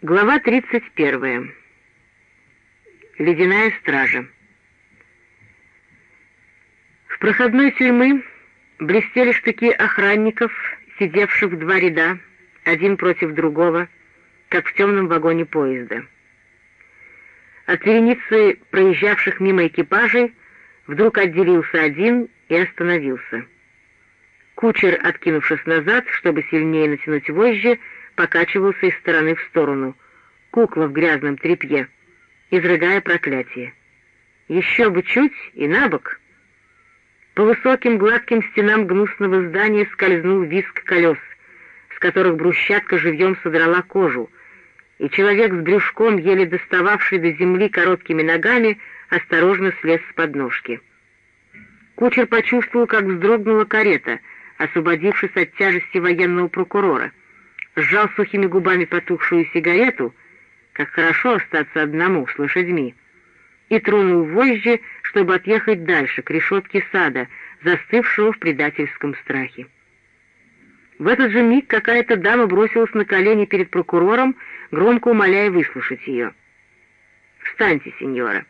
Глава 31. Ледяная стража. В проходной тюрьмы блестели штыки охранников, сидевших в два ряда, один против другого, как в темном вагоне поезда. От вереницы проезжавших мимо экипажей вдруг отделился один и остановился. Кучер, откинувшись назад, чтобы сильнее натянуть вожжи, покачивался из стороны в сторону. Кукла в грязном тряпье, изрыгая проклятие. Еще бы чуть и на бок. По высоким гладким стенам гнусного здания скользнул виск колес, с которых брусчатка живьем содрала кожу, и человек с брюшком, еле достававший до земли короткими ногами, осторожно слез с подножки. Кучер почувствовал, как вздрогнула карета, освободившись от тяжести военного прокурора — сжал сухими губами потухшую сигарету, как хорошо остаться одному с лошадьми, и тронул вожжи, чтобы отъехать дальше, к решетке сада, застывшего в предательском страхе. В этот же миг какая-то дама бросилась на колени перед прокурором, громко умоляя выслушать ее. «Встаньте, сеньора.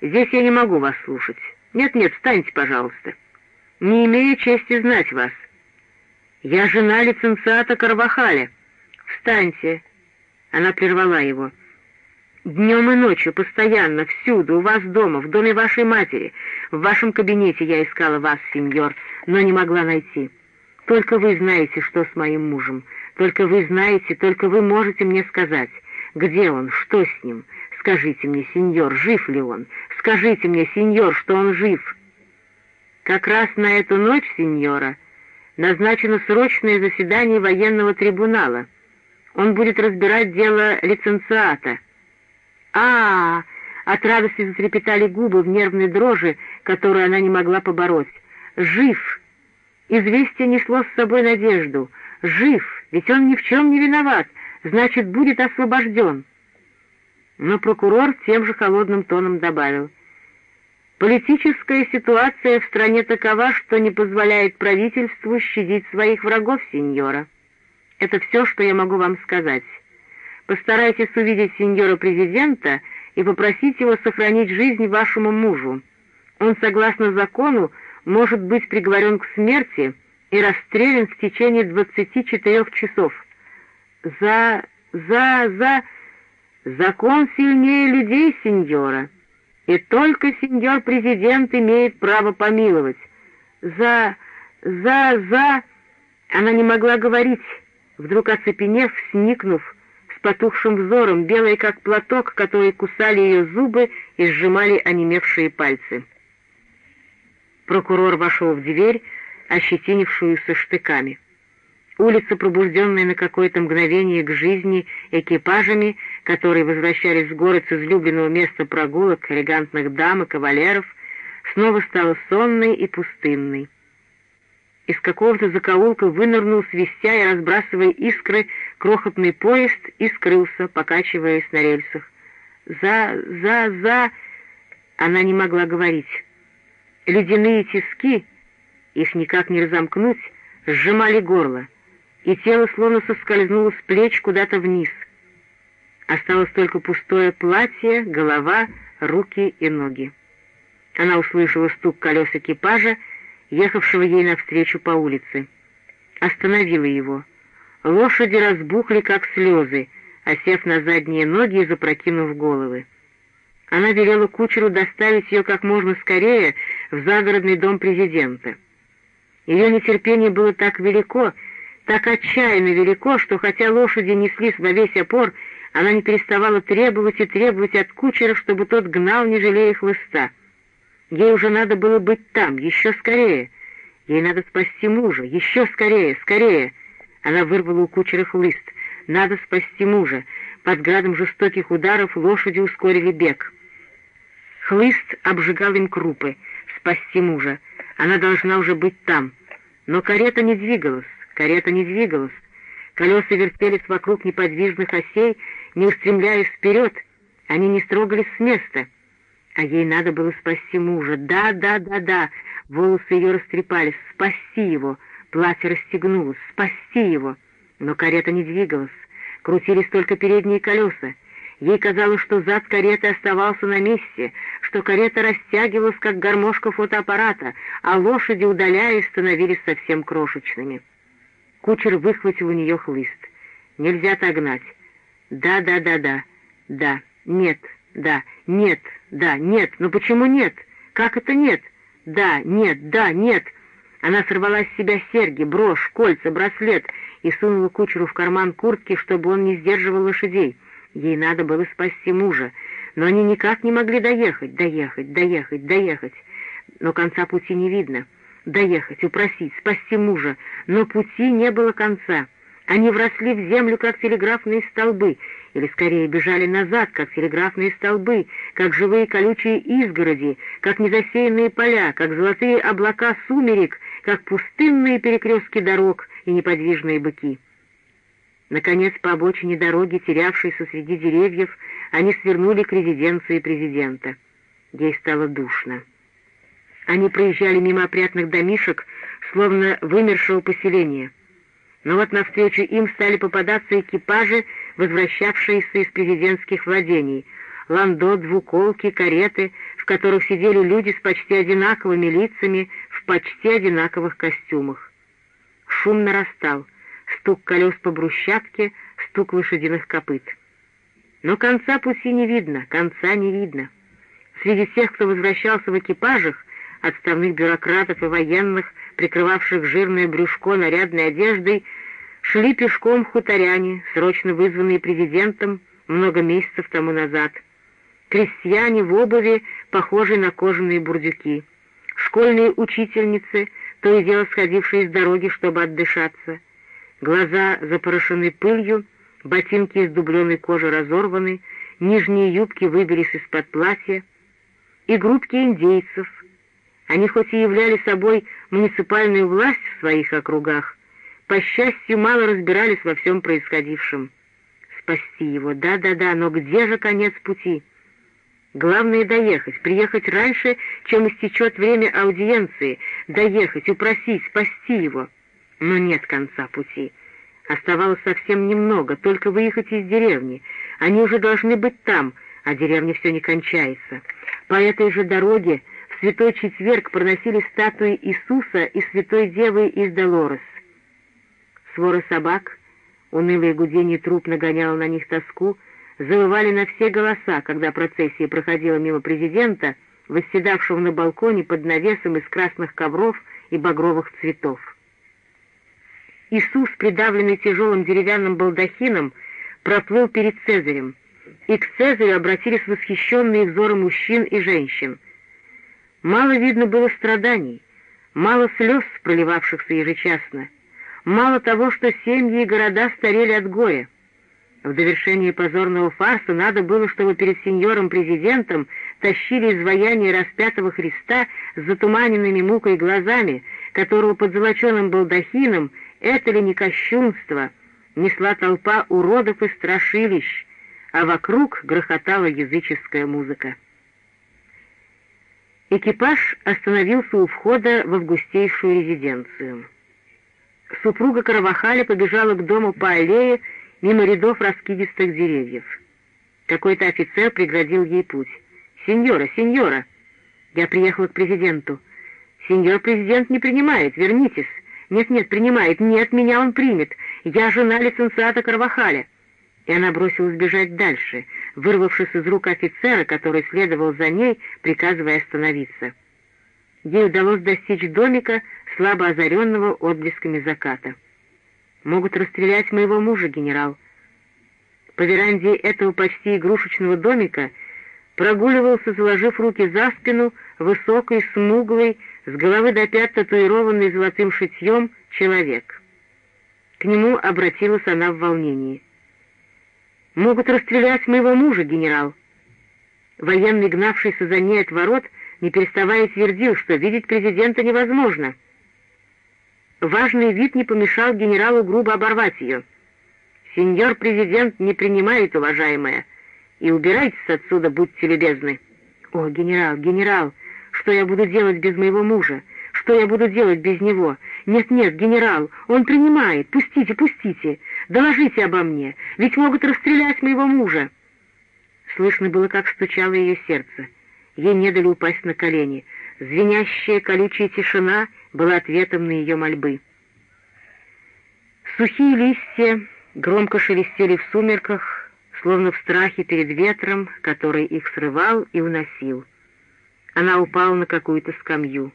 Здесь я не могу вас слушать. Нет-нет, встаньте, пожалуйста. Не имею чести знать вас. «Я жена лиценциата Карвахаля. Встаньте!» Она прервала его. «Днем и ночью, постоянно, всюду, у вас дома, в доме вашей матери, в вашем кабинете я искала вас, сеньор, но не могла найти. Только вы знаете, что с моим мужем. Только вы знаете, только вы можете мне сказать, где он, что с ним. Скажите мне, сеньор, жив ли он? Скажите мне, сеньор, что он жив». «Как раз на эту ночь, сеньора», назначено срочное заседание военного трибунала. Он будет разбирать дело лиценциата. А, -а, а От радости затрепетали губы в нервной дрожи, которую она не могла побороть. «Жив!» Известие несло с собой надежду. «Жив! Ведь он ни в чем не виноват! Значит, будет освобожден!» Но прокурор тем же холодным тоном добавил — Политическая ситуация в стране такова, что не позволяет правительству щадить своих врагов, сеньора. Это все, что я могу вам сказать. Постарайтесь увидеть сеньора президента и попросить его сохранить жизнь вашему мужу. Он, согласно закону, может быть приговорен к смерти и расстрелян в течение 24 часов. За... за... за... Закон сильнее людей, сеньора. И только сеньор президент имеет право помиловать. За... за... за... Она не могла говорить, вдруг оцепенев, сникнув, с потухшим взором, белой как платок, который кусали ее зубы и сжимали онемевшие пальцы. Прокурор вошел в дверь, ощетинившуюся штыками. Улица, пробужденная на какое-то мгновение к жизни экипажами, которые возвращались в город с излюбленного места прогулок элегантных дам и кавалеров, снова стала сонной и пустынной. Из какого-то закоулка вынырнул, свистя и разбрасывая искры, крохотный поезд и скрылся, покачиваясь на рельсах. «За, за, за...» Она не могла говорить. Ледяные тиски, их никак не разомкнуть, сжимали горло и тело словно соскользнуло с плеч куда-то вниз. Осталось только пустое платье, голова, руки и ноги. Она услышала стук колес экипажа, ехавшего ей навстречу по улице. Остановила его. Лошади разбухли, как слезы, осев на задние ноги и запрокинув головы. Она велела кучеру доставить ее как можно скорее в загородный дом президента. Ее нетерпение было так велико, так отчаянно велико, что хотя лошади неслись во весь опор, она не переставала требовать и требовать от кучера, чтобы тот гнал, не жалея хлыста. Ей уже надо было быть там, еще скорее. Ей надо спасти мужа, еще скорее, скорее. Она вырвала у кучера хлыст. Надо спасти мужа. Под градом жестоких ударов лошади ускорили бег. Хлыст обжигал им крупы. Спасти мужа. Она должна уже быть там. Но карета не двигалась. Карета не двигалась. Колеса вертелись вокруг неподвижных осей, не устремляясь вперед. Они не строгались с места. А ей надо было спасти мужа. Да, да, да, да. Волосы ее растрепались. Спасти его. Платье расстегнулось. Спасти его. Но карета не двигалась. Крутились только передние колеса. Ей казалось, что зад кареты оставался на месте, что карета растягивалась, как гармошка фотоаппарата, а лошади, удаляясь, становились совсем крошечными. Кучер выхватил у нее хлыст. «Нельзя так гнать». «Да, да, да, да, да, нет, да, нет, да, нет, но почему нет? Как это нет? Да, нет, да, нет». Она сорвала с себя серьги, брошь, кольца, браслет и сунула кучеру в карман куртки, чтобы он не сдерживал лошадей. Ей надо было спасти мужа, но они никак не могли доехать, доехать, доехать, доехать. Но конца пути не видно. Доехать, упросить, спасти мужа, но пути не было конца. Они вросли в землю, как телеграфные столбы, или скорее бежали назад, как телеграфные столбы, как живые колючие изгороди, как незасеянные поля, как золотые облака сумерек, как пустынные перекрестки дорог и неподвижные быки. Наконец, по обочине дороги, терявшейся среди деревьев, они свернули к резиденции президента. Ей стало душно. Они проезжали мимо опрятных домишек, словно вымершего поселения. Но вот навстречу им стали попадаться экипажи, возвращавшиеся из президентских владений, ландо, двуколки, кареты, в которых сидели люди с почти одинаковыми лицами в почти одинаковых костюмах. Шум нарастал — стук колес по брусчатке, стук лошадиных копыт. Но конца пути не видно, конца не видно. Среди тех, кто возвращался в экипажах, отставных бюрократов и военных, прикрывавших жирное брюшко нарядной одеждой, шли пешком хуторяне, срочно вызванные президентом много месяцев тому назад. Крестьяне в обуви, похожие на кожаные бурдюки. Школьные учительницы, то и дело сходившие с дороги, чтобы отдышаться — Глаза запорошены пылью, ботинки из дубленой кожи разорваны, нижние юбки выбились из-под платья. И группки индейцев. Они хоть и являли собой муниципальную власть в своих округах, по счастью, мало разбирались во всем происходившем. Спасти его, да-да-да, но где же конец пути? Главное — доехать, приехать раньше, чем истечет время аудиенции, доехать, упросить, спасти его — но нет конца пути. Оставалось совсем немного, только выехать из деревни. Они уже должны быть там, а деревня все не кончается. По этой же дороге Святой Четверг проносили статуи Иисуса и Святой Девы из Долорес. Своры собак, унылое гудение труп нагоняло на них тоску, завывали на все голоса, когда процессия проходила мимо президента, восседавшего на балконе под навесом из красных ковров и багровых цветов. Иисус, придавленный тяжелым деревянным балдахином, проплыл перед Цезарем, и к Цезарю обратились восхищенные взоры мужчин и женщин. Мало видно было страданий, мало слез, проливавшихся ежечасно, мало того, что семьи и города старели от горя. В довершении позорного фарса надо было, чтобы перед сеньором-президентом тащили изваяние распятого Христа с затуманенными мукой глазами, которого под золоченым балдахином это ли не кощунство? Несла толпа уродов и страшилищ, а вокруг грохотала языческая музыка. Экипаж остановился у входа в августейшую резиденцию. Супруга Каравахаля побежала к дому по аллее мимо рядов раскидистых деревьев. Какой-то офицер преградил ей путь. «Сеньора, сеньора!» «Я приехала к президенту». «Сеньор президент не принимает, вернитесь!» «Нет-нет, принимает. Нет, меня он примет. Я жена лицензиата Карвахаля». И она бросилась бежать дальше, вырвавшись из рук офицера, который следовал за ней, приказывая остановиться. Ей удалось достичь домика, слабо озаренного отблесками заката. «Могут расстрелять моего мужа, генерал». По веранде этого почти игрушечного домика прогуливался, заложив руки за спину, высокий, смуглый, с головы до пят татуированный золотым шитьем человек. К нему обратилась она в волнении. «Могут расстрелять моего мужа, генерал!» Военный, гнавшийся за ней от ворот, не переставая твердил, что видеть президента невозможно. Важный вид не помешал генералу грубо оборвать ее. «Сеньор президент не принимает, уважаемая, и убирайтесь отсюда, будьте любезны». «О, генерал, генерал!» Что я буду делать без моего мужа? Что я буду делать без него? Нет-нет, генерал, он принимает. Пустите, пустите. Доложите обо мне, ведь могут расстрелять моего мужа!» Слышно было, как стучало ее сердце. Ей не дали упасть на колени. Звенящая колючая тишина была ответом на ее мольбы. Сухие листья громко шелестели в сумерках, словно в страхе перед ветром, который их срывал и уносил. Она упала на какую-то скамью.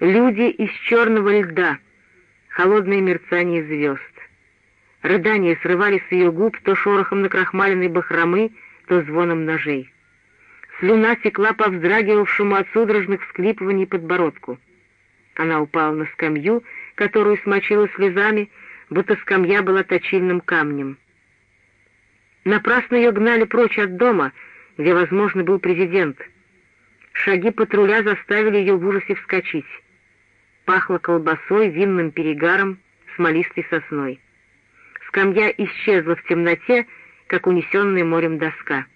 Люди из черного льда, холодное мерцание звезд. Рыдания срывались с ее губ то шорохом накрахмаленной бахромы, то звоном ножей. Слюна текла по вздрагивавшему от судорожных всклипываний подбородку. Она упала на скамью, которую смочила слезами, будто скамья была точильным камнем. Напрасно ее гнали прочь от дома, где, возможно, был президент. Шаги патруля заставили ее в ужасе вскочить. Пахло колбасой, винным перегаром, смолистой сосной. Скамья исчезла в темноте, как унесенная морем доска.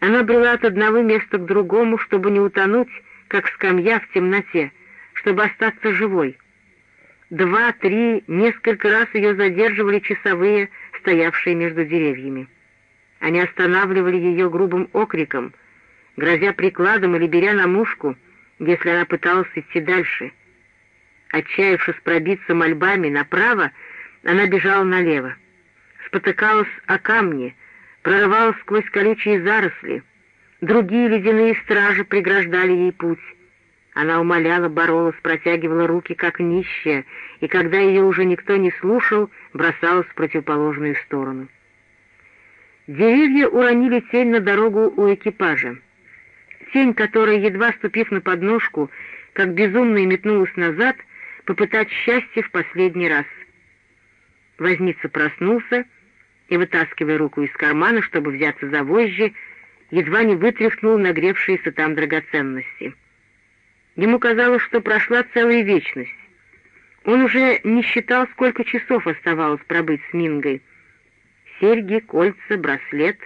Она брела от одного места к другому, чтобы не утонуть, как скамья в темноте, чтобы остаться живой. Два, три, несколько раз ее задерживали часовые, стоявшие между деревьями. Они останавливали ее грубым окриком, грозя прикладом или беря на мушку, если она пыталась идти дальше. Отчаявшись пробиться мольбами направо, она бежала налево, спотыкалась о камни, прорывалась сквозь колючие заросли. Другие ледяные стражи преграждали ей путь. Она умоляла, боролась, протягивала руки, как нищая, и когда ее уже никто не слушал, бросалась в противоположную сторону. Деревья уронили тень на дорогу у экипажа. Тень, которая, едва ступив на подножку, как безумно метнулась назад, попытать счастье в последний раз. Возница проснулся и, вытаскивая руку из кармана, чтобы взяться за вожжи, едва не вытряхнул нагревшиеся там драгоценности. Ему казалось, что прошла целая вечность. Он уже не считал, сколько часов оставалось пробыть с Мингой. Серьги, кольца, браслет.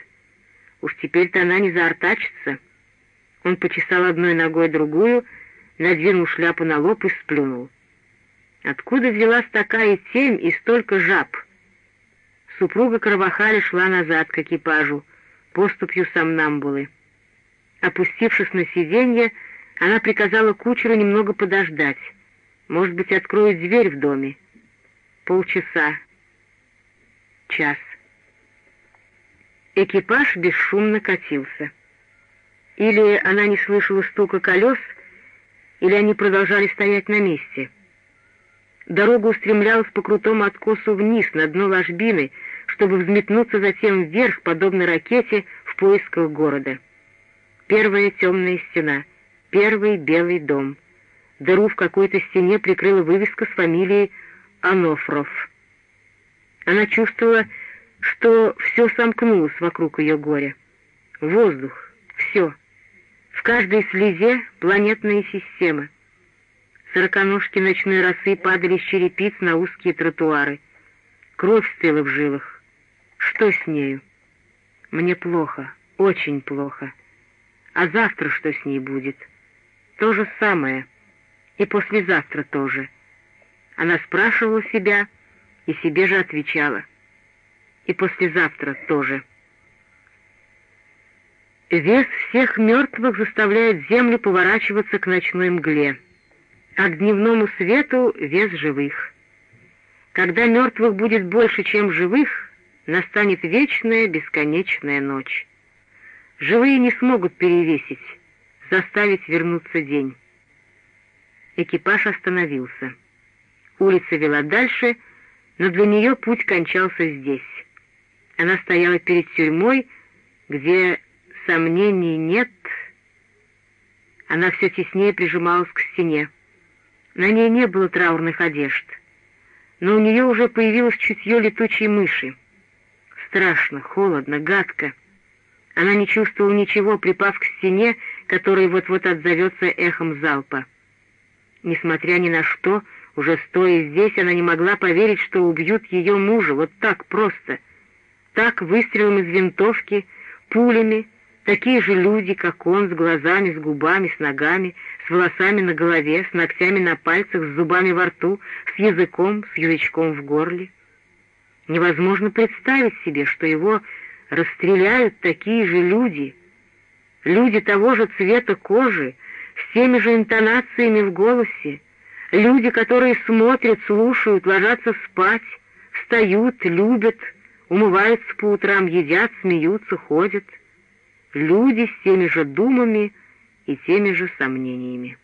Уж теперь-то она не заортачится. Он почесал одной ногой другую, надвинул шляпу на лоб и сплюнул. Откуда взялась такая тень и столько жаб? Супруга Кровохали шла назад к экипажу, поступью сомнамбулы. Опустившись на сиденье, она приказала кучеру немного подождать. Может быть, откроют дверь в доме. Полчаса. Час. Экипаж бесшумно катился. Или она не слышала стука колес, или они продолжали стоять на месте. Дорога устремлялась по крутому откосу вниз, на дно ложбины, чтобы взметнуться затем вверх, подобно ракете, в поисках города. Первая темная стена — Первый белый дом. Дыру в какой-то стене прикрыла вывеска с фамилией Анофров. Она чувствовала, что все сомкнулось вокруг ее горя. Воздух, все. В каждой слезе планетная система. Сороконожки ночной росы падали с черепиц на узкие тротуары. Кровь стыла в жилах. Что с нею? Мне плохо, очень плохо. А завтра что с ней будет?» То же самое. И послезавтра тоже. Она спрашивала себя и себе же отвечала. И послезавтра тоже. Вес всех мертвых заставляет землю поворачиваться к ночной мгле, а к дневному свету — вес живых. Когда мертвых будет больше, чем живых, настанет вечная бесконечная ночь. Живые не смогут перевесить, заставить вернуться день. Экипаж остановился. Улица вела дальше, но для нее путь кончался здесь. Она стояла перед тюрьмой, где сомнений нет. Она все теснее прижималась к стене. На ней не было траурных одежд, но у нее уже появилось чутье летучей мыши. Страшно, холодно, гадко. Она не чувствовала ничего, припав к стене, которая вот-вот отзовется эхом залпа. Несмотря ни на что, уже стоя здесь, она не могла поверить, что убьют ее мужа вот так просто. Так, выстрелом из винтовки, пулями, такие же люди, как он, с глазами, с губами, с ногами, волосами на голове, с ногтями на пальцах, с зубами во рту, с языком, с язычком в горле. Невозможно представить себе, что его расстреляют такие же люди, люди того же цвета кожи, с теми же интонациями в голосе, люди, которые смотрят, слушают, ложатся спать, встают, любят, умываются по утрам, едят, смеются, ходят. Люди с теми же думами и теми же сомнениями.